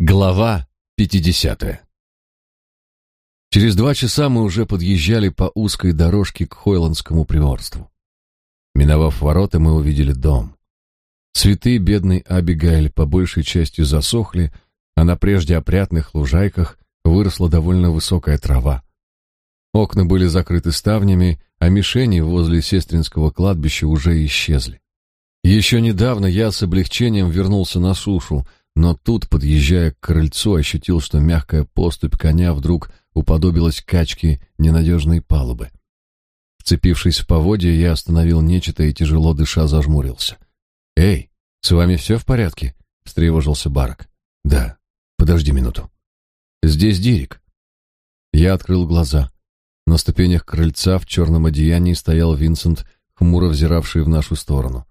Глава 50. Через два часа мы уже подъезжали по узкой дорожке к Хойландскому приморству. Миновав ворота, мы увидели дом. Цветы бедной Абигайль по большей части засохли, а на прежде опрятных лужайках выросла довольно высокая трава. Окна были закрыты ставнями, а мишени возле сестринского кладбища уже исчезли. Еще недавно я с облегчением вернулся на сушу, но тут, подъезжая к крыльцу, ощутил, что мягкая поступь коня вдруг уподобилась качке ненадежной палубы. Вцепившись в поводья, я остановил нечто и, тяжело дыша, зажмурился. «Эй, с вами все в порядке?» — встревожился Барак. «Да. Подожди минуту». «Здесь Дирик». Я открыл глаза. На ступенях крыльца в черном одеянии стоял Винсент, хмуро взиравший в нашу сторону.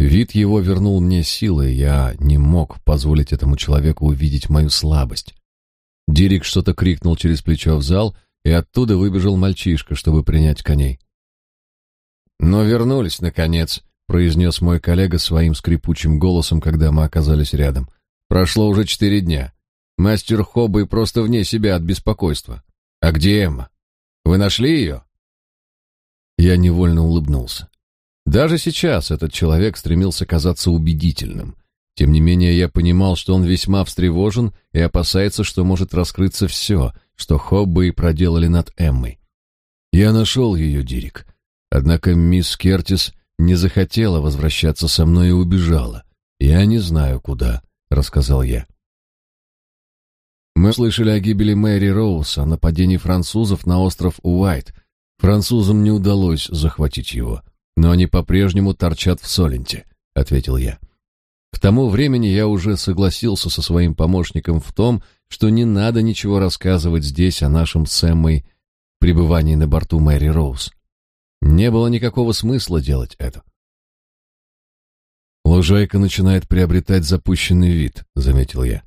Вид его вернул мне силы, я не мог позволить этому человеку увидеть мою слабость. Дирик что-то крикнул через плечо в зал, и оттуда выбежал мальчишка, чтобы принять коней. «Но вернулись, наконец», — произнес мой коллега своим скрипучим голосом, когда мы оказались рядом. «Прошло уже четыре дня. Мастер Хоббей просто вне себя от беспокойства. А где Эмма? Вы нашли ее?» Я невольно улыбнулся. Даже сейчас этот человек стремился казаться убедительным. Тем не менее, я понимал, что он весьма встревожен и опасается, что может раскрыться все, что Хоббы и проделали над Эммой. Я нашел ее, Дирик. Однако мисс Кертис не захотела возвращаться со мной и убежала. Я не знаю, куда, — рассказал я. Мы слышали о гибели Мэри Роуз, о нападении французов на остров Уайт. Французам не удалось захватить его но они по-прежнему торчат в Соленте, ответил я. К тому времени я уже согласился со своим помощником в том, что не надо ничего рассказывать здесь о нашем с пребывании на борту Мэри Роуз. Не было никакого смысла делать это. Лужайка начинает приобретать запущенный вид, заметил я.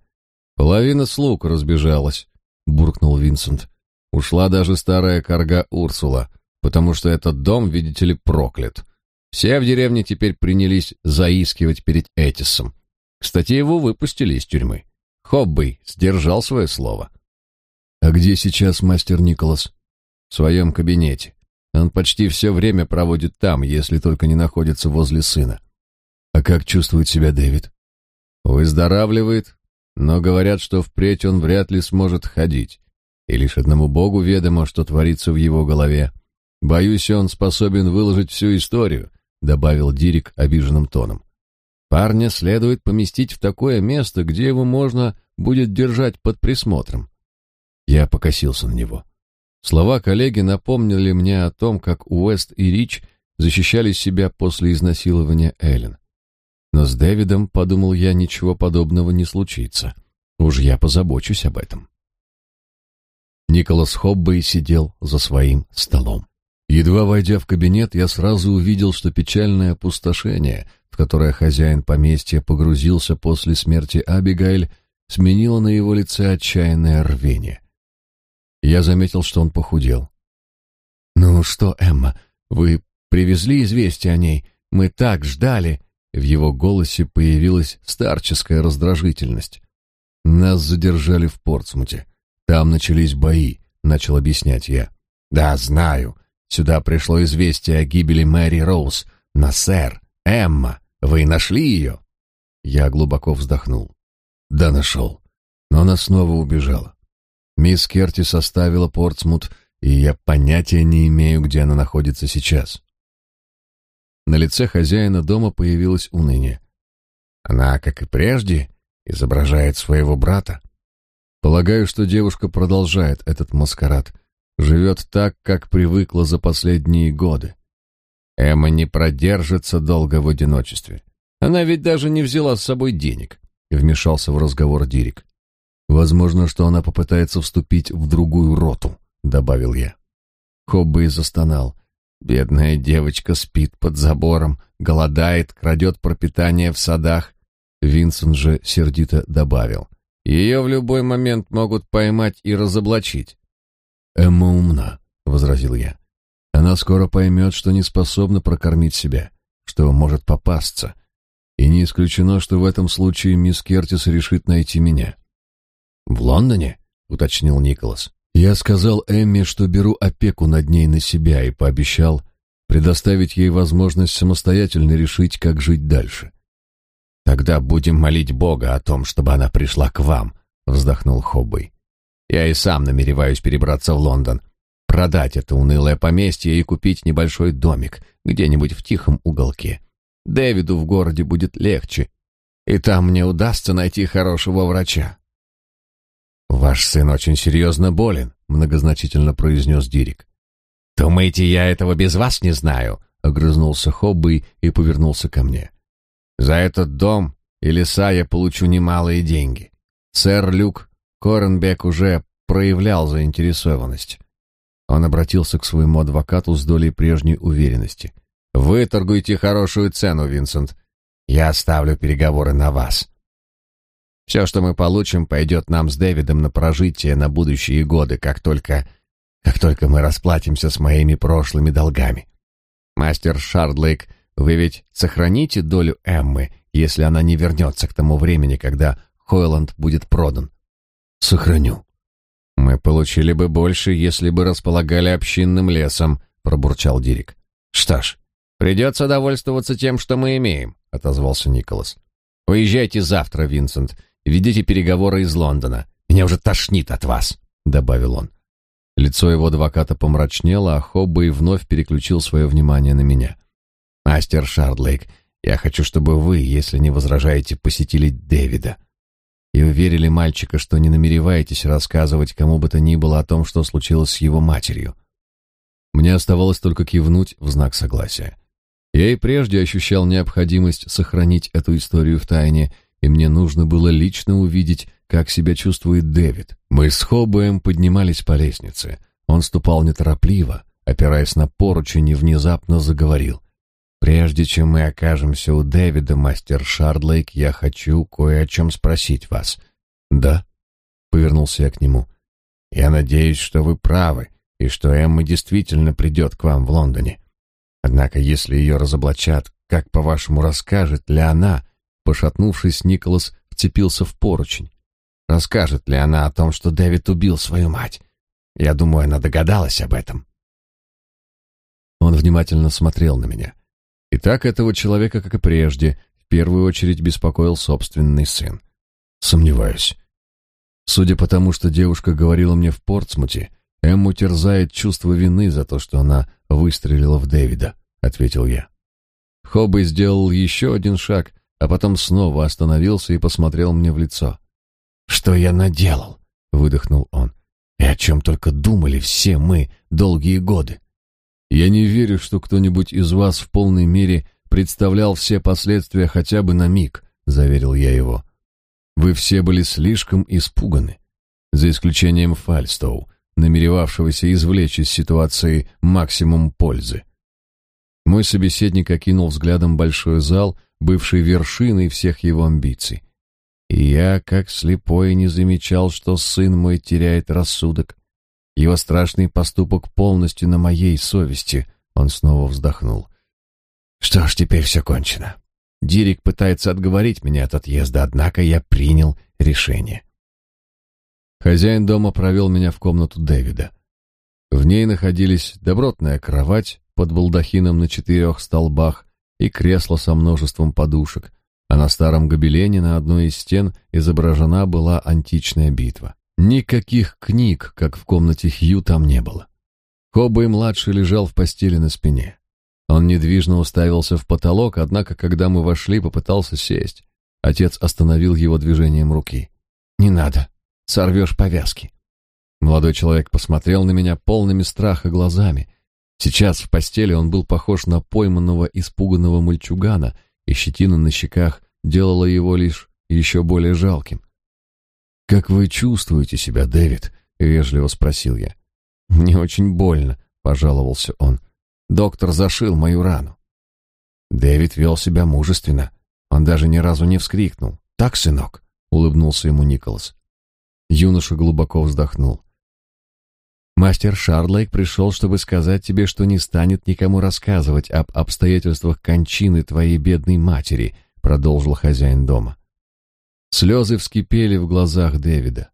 Половина слуг разбежалась, буркнул Винсент. Ушла даже старая карга Урсула потому что этот дом, видите ли, проклят. Все в деревне теперь принялись заискивать перед Этисом. Кстати, его выпустили из тюрьмы. Хоббей сдержал свое слово. А где сейчас мастер Николас? В своем кабинете. Он почти все время проводит там, если только не находится возле сына. А как чувствует себя Дэвид? Выздоравливает, но говорят, что впредь он вряд ли сможет ходить. И лишь одному Богу ведомо, что творится в его голове. Боюсь, он способен выложить всю историю, добавил Дирик обиженным тоном. Парня следует поместить в такое место, где его можно будет держать под присмотром. Я покосился на него. Слова коллеги напомнили мне о том, как Уэст и Рич защищали себя после изнасилования Эллен. Но с Дэвидом, подумал я, ничего подобного не случится. Уж я позабочусь об этом. Николас Хоббей сидел за своим столом. Едва войдя в кабинет, я сразу увидел, что печальное опустошение, в которое хозяин поместья погрузился после смерти Абигайль, сменило на его лице отчаянное рвение. Я заметил, что он похудел. «Ну что, Эмма, вы привезли известие о ней? Мы так ждали!» В его голосе появилась старческая раздражительность. «Нас задержали в Портсмуте. Там начались бои», — начал объяснять я. «Да, знаю. Сюда пришло известие о гибели Мэри Роуз. На сэр, Эмма, вы нашли ее?» Я глубоко вздохнул. «Да, нашел. Но она снова убежала. Мисс Керти составила Портсмут, и я понятия не имею, где она находится сейчас». На лице хозяина дома появилось уныние. Она, как и прежде, изображает своего брата. Полагаю, что девушка продолжает этот маскарад, живет так, как привыкла за последние годы. Эмма не продержится долго в одиночестве. Она ведь даже не взяла с собой денег, вмешался в разговор Дирик. Возможно, что она попытается вступить в другую роту, добавил я. Хобби застонал. Бедная девочка спит под забором, голодает, крадет пропитание в садах. Винсент же сердито добавил: ее в любой момент могут поймать и разоблачить. «Эмма умна», — возразил я. «Она скоро поймет, что не способна прокормить себя, что может попасться. И не исключено, что в этом случае мисс Кертис решит найти меня. В Лондоне? уточнил Николас. Я сказал Эмме, что беру опеку над ней на себя и пообещал предоставить ей возможность самостоятельно решить, как жить дальше. Тогда будем молить Бога о том, чтобы она пришла к вам, вздохнул Хоббей. Я и сам намереваюсь перебраться в Лондон, продать это унылое поместье и купить небольшой домик где-нибудь в тихом уголке. Дэвиду в городе будет легче, и там мне удастся найти хорошего врача. Ваш сын очень серьезно болен, многозначительно произнес Дирик. Думаете, я этого без вас не знаю? огрызнулся Хобби и повернулся ко мне. За этот дом и леса я получу немалые деньги. Сэр Люк Коренбек уже проявлял заинтересованность. Он обратился к своему адвокату с долей прежней уверенности. «Вы торгуете хорошую цену, Винсент. Я оставлю переговоры на вас. Все, что мы получим, пойдет нам с Дэвидом на прожитие на будущие годы, как только... как только мы расплатимся с моими прошлыми долгами. Мастер Шардлейк, вы ведь сохраните долю Эммы, если она не вернется к тому времени, когда Хойланд будет продан? Сохраню. Мы получили бы больше, если бы располагали общинным лесом, пробурчал Дирик. Что ж, придется довольствоваться тем, что мы имеем, отозвался Николас. Поезжайте завтра, Винсент, Ведите переговоры из Лондона. Меня уже тошнит от вас», — добавил он. Лицо его адвоката помрачнело, а Хоббей вновь переключил свое внимание на меня. «Мастер Шардлейк, я хочу, чтобы вы, если не возражаете, посетили Дэвида. И уверили мальчика, что не намереваетесь рассказывать кому бы то ни было о том, что случилось с его матерью». Мне оставалось только кивнуть в знак согласия. Я и прежде ощущал необходимость сохранить эту историю в тайне, и мне нужно было лично увидеть, как себя чувствует Дэвид. Мы с Хоббеем поднимались по лестнице. Он ступал неторопливо, опираясь на поручень и внезапно заговорил. «Прежде чем мы окажемся у Дэвида, мастер Шардлейк, я хочу кое о чем спросить вас». «Да?» — повернулся я к нему. «Я надеюсь, что вы правы, и что Эмма действительно придет к вам в Лондоне. Однако, если ее разоблачат, как, по-вашему, расскажет ли она, Пошатнувшись, Николас вцепился в поручень. Расскажет ли она о том, что Дэвид убил свою мать? Я думаю, она догадалась об этом. Он внимательно смотрел на меня. И так этого человека, как и прежде, в первую очередь беспокоил собственный сын. Сомневаюсь. Судя по тому, что девушка говорила мне в Портсмуте, Эмму терзает чувство вины за то, что она выстрелила в Дэвида, ответил я. Хобби сделал еще один шаг, а потом снова остановился и посмотрел мне в лицо. «Что я наделал?» — выдохнул он. «И о чем только думали все мы долгие годы. Я не верю, что кто-нибудь из вас в полной мере представлял все последствия хотя бы на миг», — заверил я его. «Вы все были слишком испуганы, за исключением Фальстоу, намеревавшегося извлечь из ситуации максимум пользы». Мой собеседник окинул взглядом большой зал, бывший вершиной всех его амбиций. И я, как слепой, не замечал, что сын мой теряет рассудок. Его страшный поступок полностью на моей совести. Он снова вздохнул. Что ж, теперь все кончено. Дирик пытается отговорить меня от отъезда, однако я принял решение. Хозяин дома провел меня в комнату Дэвида. В ней находились добротная кровать под балдахином на четырех столбах, и кресло со множеством подушек, а на старом гобелене на одной из стен изображена была античная битва. Никаких книг, как в комнате Хью, там не было. Хоббей-младший лежал в постели на спине. Он недвижно уставился в потолок, однако, когда мы вошли, попытался сесть. Отец остановил его движением руки. «Не надо, сорвешь повязки». Молодой человек посмотрел на меня полными страха глазами, Сейчас в постели он был похож на пойманного испуганного мальчугана, и щетина на щеках делала его лишь еще более жалким. «Как вы чувствуете себя, Дэвид?» — вежливо спросил я. «Мне очень больно», — пожаловался он. «Доктор зашил мою рану». Дэвид вел себя мужественно. Он даже ни разу не вскрикнул. «Так, сынок?» — улыбнулся ему Николас. Юноша глубоко вздохнул. Мастер Шардлейк пришел, чтобы сказать тебе, что не станет никому рассказывать об обстоятельствах кончины твоей бедной матери, продолжил хозяин дома. Слезы вскипели в глазах Дэвида.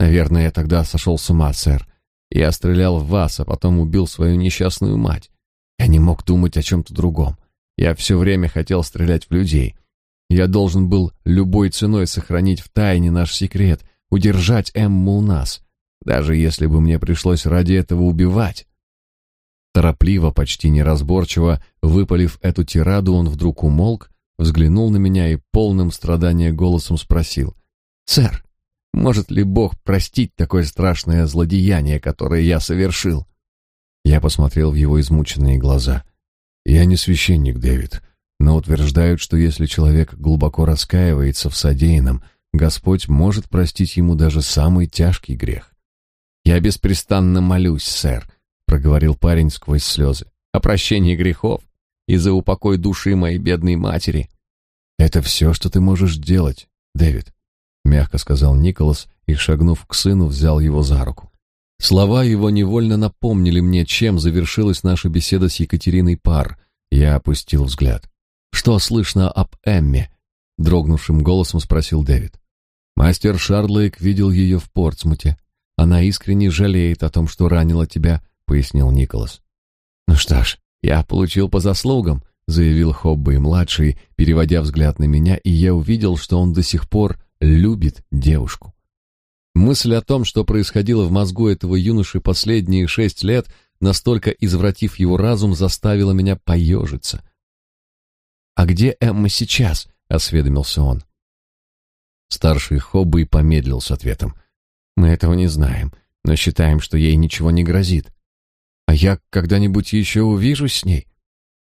Наверное, я тогда сошел с ума, сэр. Я стрелял в вас, а потом убил свою несчастную мать. Я не мог думать о чем-то другом. Я все время хотел стрелять в людей. Я должен был любой ценой сохранить в тайне наш секрет, удержать Эмму у нас, даже если бы мне пришлось ради этого убивать. Торопливо, почти неразборчиво, выпалив эту тираду, он вдруг умолк, взглянул на меня и полным страдания голосом спросил. «Сэр, может ли Бог простить такое страшное злодеяние, которое я совершил?» Я посмотрел в его измученные глаза. «Я не священник, Дэвид, но утверждают, что если человек глубоко раскаивается в содеянном, Господь может простить ему даже самый тяжкий грех. «Я беспрестанно молюсь, сэр», — проговорил парень сквозь слезы, — «о прощении грехов и за упокой души моей бедной матери». «Это все, что ты можешь делать, Дэвид», — мягко сказал Николас и, шагнув к сыну, взял его за руку. Слова его невольно напомнили мне, чем завершилась наша беседа с Екатериной Пар. Я опустил взгляд. «Что слышно об Эмме?» — дрогнувшим голосом спросил Дэвид. Мастер Шарлейк видел ее в Портсмуте. Она искренне жалеет о том, что ранила тебя, пояснил Николас. Ну что ж, я получил по заслугам, заявил Хоббей младший, переводя взгляд на меня, и я увидел, что он до сих пор любит девушку. Мысль о том, что происходило в мозгу этого юноши последние шесть лет, настолько извратив его разум, заставила меня поежиться. «А где Эмма сейчас?» — осведомился он. Старший Хоббей помедлил с ответом. Мы этого не знаем, но считаем, что ей ничего не грозит. А я когда-нибудь еще увижусь с ней?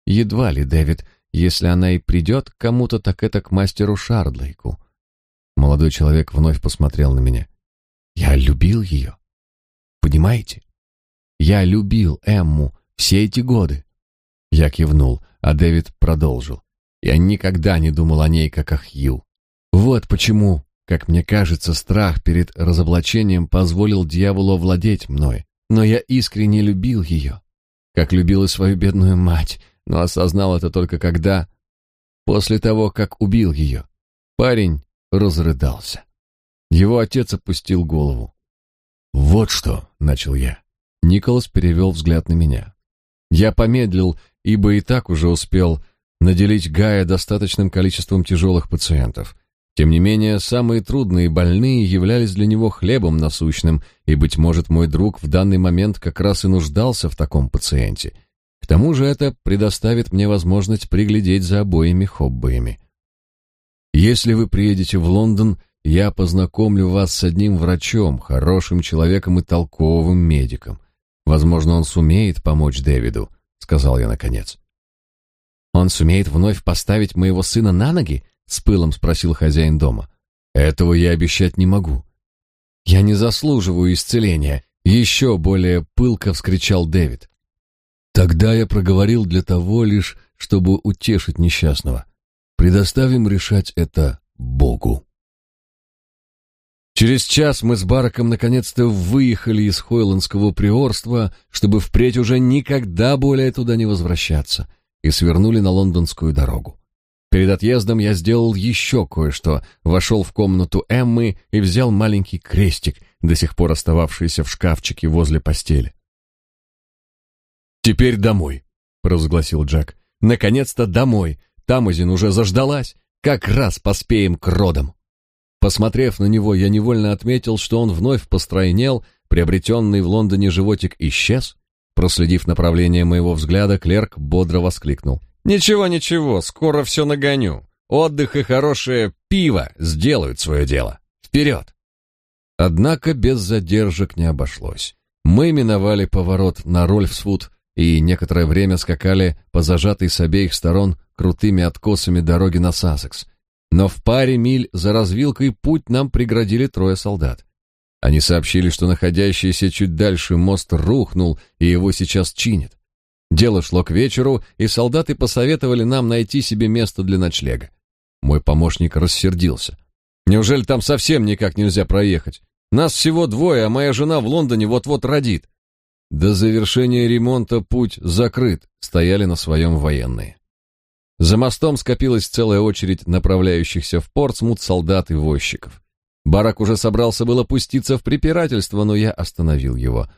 Едва ли, Дэвид, если она и придет к кому-то, так это к мастеру Шардлейку. Молодой человек вновь посмотрел на меня. Я любил ее. Понимаете? Я любил Эмму все эти годы. Я кивнул, а Дэвид продолжил. Я никогда не думал о ней, как о Хью. Вот почему как мне кажется, страх перед разоблачением позволил дьяволу овладеть мной, но я искренне любил ее, как любил и свою бедную мать, но осознал это только когда... После того, как убил ее, парень разрыдался. Его отец опустил голову. «Вот что», — начал я. Николас перевел взгляд на меня. Я помедлил, ибо и так уже успел наделить Гая достаточным количеством тяжелых пациентов — тем не менее, самые трудные больные являлись для него хлебом насущным, и, быть может, мой друг в данный момент как раз и нуждался в таком пациенте. К тому же это предоставит мне возможность приглядеть за обоими хоббиями. Если вы приедете в Лондон, я познакомлю вас с одним врачом, хорошим человеком и толковым медиком. Возможно, он сумеет помочь Дэвиду, сказал я наконец. Он сумеет вновь поставить моего сына на ноги? С пылом спросил хозяин дома. Этого я обещать не могу. Я не заслуживаю исцеления, еще более пылко вскричал Дэвид. Тогда я проговорил для того лишь, чтобы утешить несчастного. Предоставим решать это Богу. Через час мы с Бараком наконец-то выехали из Хойландского приорства, чтобы впредь уже никогда более туда не возвращаться, и свернули на лондонскую дорогу. Перед отъездом я сделал еще кое-что, вошел в комнату Эммы и взял маленький крестик, до сих пор остававшийся в шкафчике возле постели. «Теперь домой», — провозгласил Джек. «Наконец-то домой. Тамазин уже заждалась. Как раз поспеем к родам». Посмотрев на него, я невольно отметил, что он вновь постройнел, приобретенный в Лондоне животик исчез. Проследив направление моего взгляда, клерк бодро воскликнул. Ничего, ничего, скоро все нагоню. Отдых и хорошее пиво сделают свое дело. Вперед! Однако без задержек не обошлось. Мы миновали поворот на Рольфсвуд и некоторое время скакали по зажатой с обеих сторон крутыми откосами дороги на Сассекс. Но в паре миль за развилкой путь нам преградили трое солдат. Они сообщили, что находящийся чуть дальше мост рухнул, и его сейчас чинят. Дело шло к вечеру, и солдаты посоветовали нам найти себе место для ночлега. Мой помощник рассердился. Неужели там совсем никак нельзя проехать? Нас всего двое, а моя жена в Лондоне вот-вот родит. До завершения ремонта путь закрыт, стояли на своем военные. За мостом скопилась целая очередь направляющихся в Портсмут солдат и возчиков. Барак уже собрался было пуститься в препирательство, но я остановил его.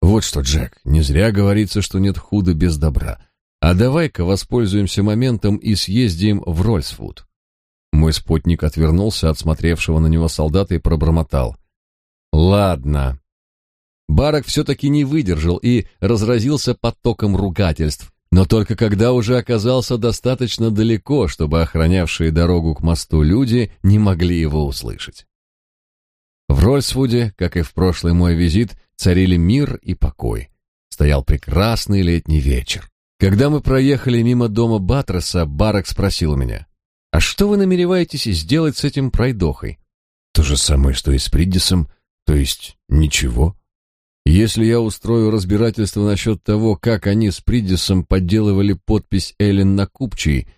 Вот что, Джек, не зря говорится, что нет худа без добра. А давай-ка воспользуемся моментом и съездим в Рольсфуд. Мой спутник отвернулся от смотревшего на него солдата и пробормотал: "Ладно". Барак все-таки не выдержал и разразился потоком ругательств, но только когда уже оказался достаточно далеко, чтобы охранявшие дорогу к мосту люди не могли его услышать. В Рольсвуде, как и в прошлый мой визит, царили мир и покой. Стоял прекрасный летний вечер. Когда мы проехали мимо дома Батреса, Барак спросил меня, «А что вы намереваетесь сделать с этим пройдохой?» «То же самое, что и с Приддисом, то есть ничего. Если я устрою разбирательство насчет того, как они с Приддисом подделывали подпись Эллен на купчей,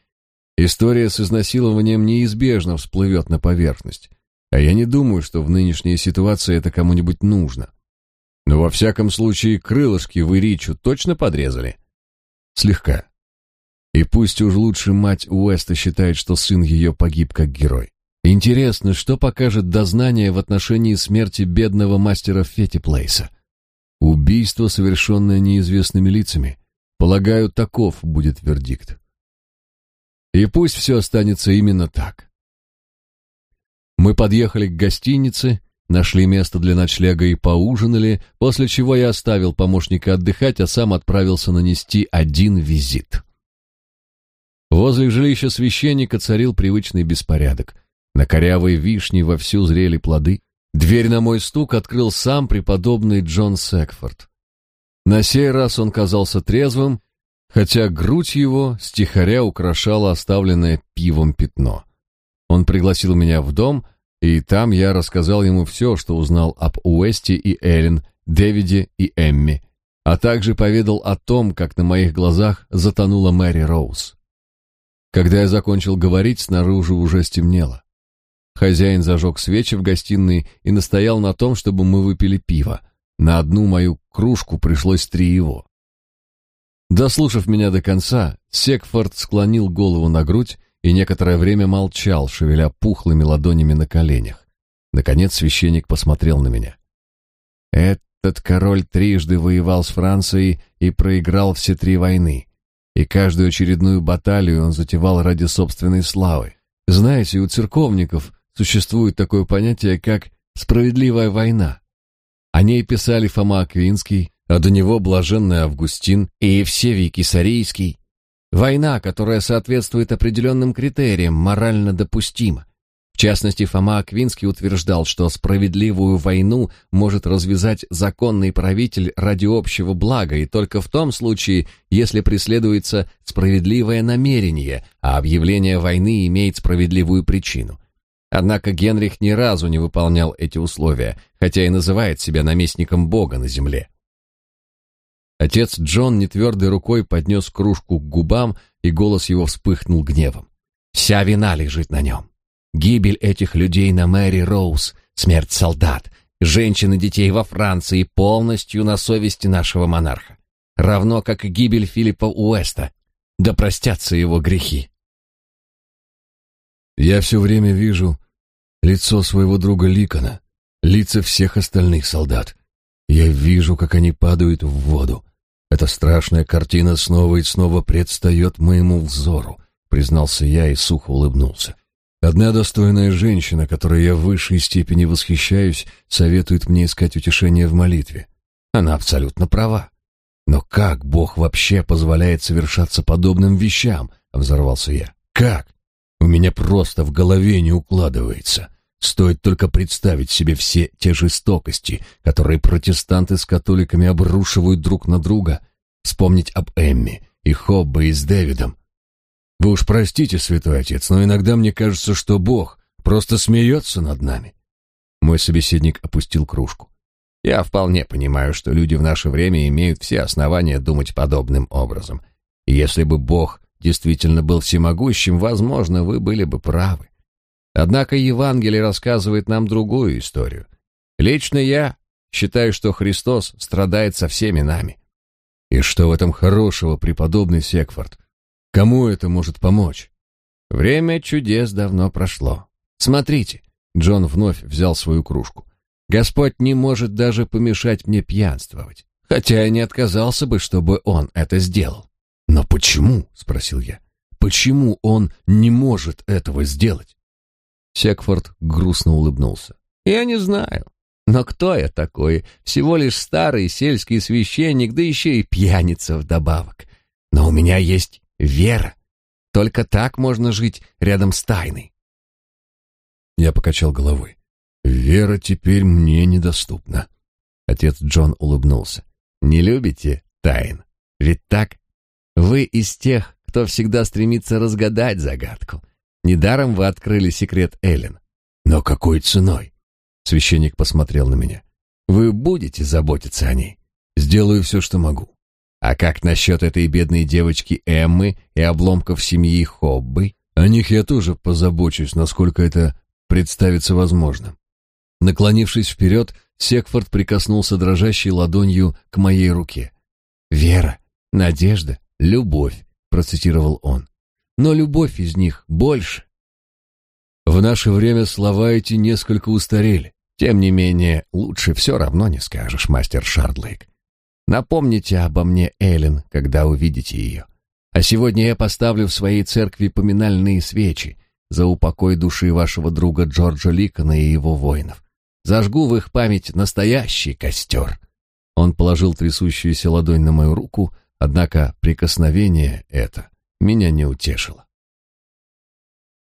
история с изнасилованием неизбежно всплывет на поверхность. А я не думаю, что в нынешней ситуации это кому-нибудь нужно. Но во всяком случае, крылышки вы Ричу точно подрезали? Слегка. И пусть уж лучше мать Уэста считает, что сын ее погиб как герой. Интересно, что покажет дознание в отношении смерти бедного мастера Фетти Плейса. Убийство, совершенное неизвестными лицами. Полагаю, таков будет вердикт. И пусть все останется именно так. Мы подъехали к гостинице, нашли место для ночлега и поужинали, после чего я оставил помощника отдыхать, а сам отправился нанести один визит. Возле жилища священника царил привычный беспорядок. На корявой вишне вовсю зрели плоды. Дверь на мой стук открыл сам преподобный Джон Секфорд. На сей раз он казался трезвым, хотя грудь его стихаря украшала оставленное пивом пятно. Он пригласил меня в дом, и там я рассказал ему все, что узнал об Уэсте и Эллен, Дэвиде и Эмми, а также поведал о том, как на моих глазах затонула Мэри Роуз. Когда я закончил говорить, снаружи уже стемнело. Хозяин зажег свечи в гостиной и настоял на том, чтобы мы выпили пиво. На одну мою кружку пришлось три его. Дослушав меня до конца, Секфорд склонил голову на грудь и некоторое время молчал, шевеля пухлыми ладонями на коленях. Наконец священник посмотрел на меня. Этот король трижды воевал с Францией и проиграл все три войны и каждую очередную баталию он затевал ради собственной славы. Знаете, у церковников существует такое понятие, как «справедливая война». О ней писали Фома Аквинский, а до него блаженный Августин и Евсевий Кисарийский. Война, которая соответствует определенным критериям, морально допустима частности, Фома Аквинский утверждал, что справедливую войну может развязать законный правитель ради общего блага и только в том случае, если преследуется справедливое намерение, а объявление войны имеет справедливую причину. Однако Генрих ни разу не выполнял эти условия, хотя и называет себя наместником Бога на земле. Отец Джон нетвердой рукой поднес кружку к губам, и голос его вспыхнул гневом. «Вся вина лежит на нем. Гибель этих людей на Мэри Роуз, смерть солдат, женщин и детей во Франции полностью на совести нашего монарха. Равно как и гибель Филиппа Уэста. Да простятся его грехи. Я все время вижу лицо своего друга Ликона, лица всех остальных солдат. Я вижу, как они падают в воду. Эта страшная картина снова и снова предстает моему взору, признался я и сухо улыбнулся. Одна достойная женщина, которой я в высшей степени восхищаюсь, советует мне искать утешение в молитве. Она абсолютно права. Но как Бог вообще позволяет совершаться подобным вещам? Взорвался я. Как? У меня просто в голове не укладывается. Стоит только представить себе все те жестокости, которые протестанты с католиками обрушивают друг на друга. Вспомнить об Эмми и Хоббе и с Дэвидом, вы уж простите, святой отец, но иногда мне кажется, что Бог просто смеется над нами. Мой собеседник опустил кружку. Я вполне понимаю, что люди в наше время имеют все основания думать подобным образом. И если бы Бог действительно был всемогущим, возможно, вы были бы правы. Однако Евангелие рассказывает нам другую историю. Лично я считаю, что Христос страдает со всеми нами. И что в этом хорошего, преподобный Секфорд? Кому это может помочь? Время чудес давно прошло. Смотрите, Джон вновь взял свою кружку. Господь не может даже помешать мне пьянствовать. Хотя я не отказался бы, чтобы он это сделал. Но почему, спросил я. Почему он не может этого сделать? Секфорд грустно улыбнулся. Я не знаю. Но кто я такой? Всего лишь старый сельский священник, да еще и пьяница вдобавок. Но у меня есть вера. Только так можно жить рядом с тайной. Я покачал головой. Вера теперь мне недоступна. Отец Джон улыбнулся. Не любите тайн? Ведь так? Вы из тех, кто всегда стремится разгадать загадку. Недаром вы открыли секрет Эллен. Но какой ценой? Священник посмотрел на меня. Вы будете заботиться о ней. Сделаю все, что могу. А как насчет этой бедной девочки Эммы и обломков семьи Хоббы? О них я тоже позабочусь, насколько это представится возможным. Наклонившись вперед, Секфорд прикоснулся дрожащей ладонью к моей руке. «Вера, надежда, любовь», — процитировал он. «Но любовь из них больше». В наше время слова эти несколько устарели. Тем не менее, лучше все равно не скажешь, мастер Шардлейк. Напомните обо мне, Эллен, когда увидите ее. А сегодня я поставлю в своей церкви поминальные свечи за упокой души вашего друга Джорджа Ликона и его воинов. Зажгу в их память настоящий костер». Он положил трясущуюся ладонь на мою руку, однако прикосновение это меня не утешило.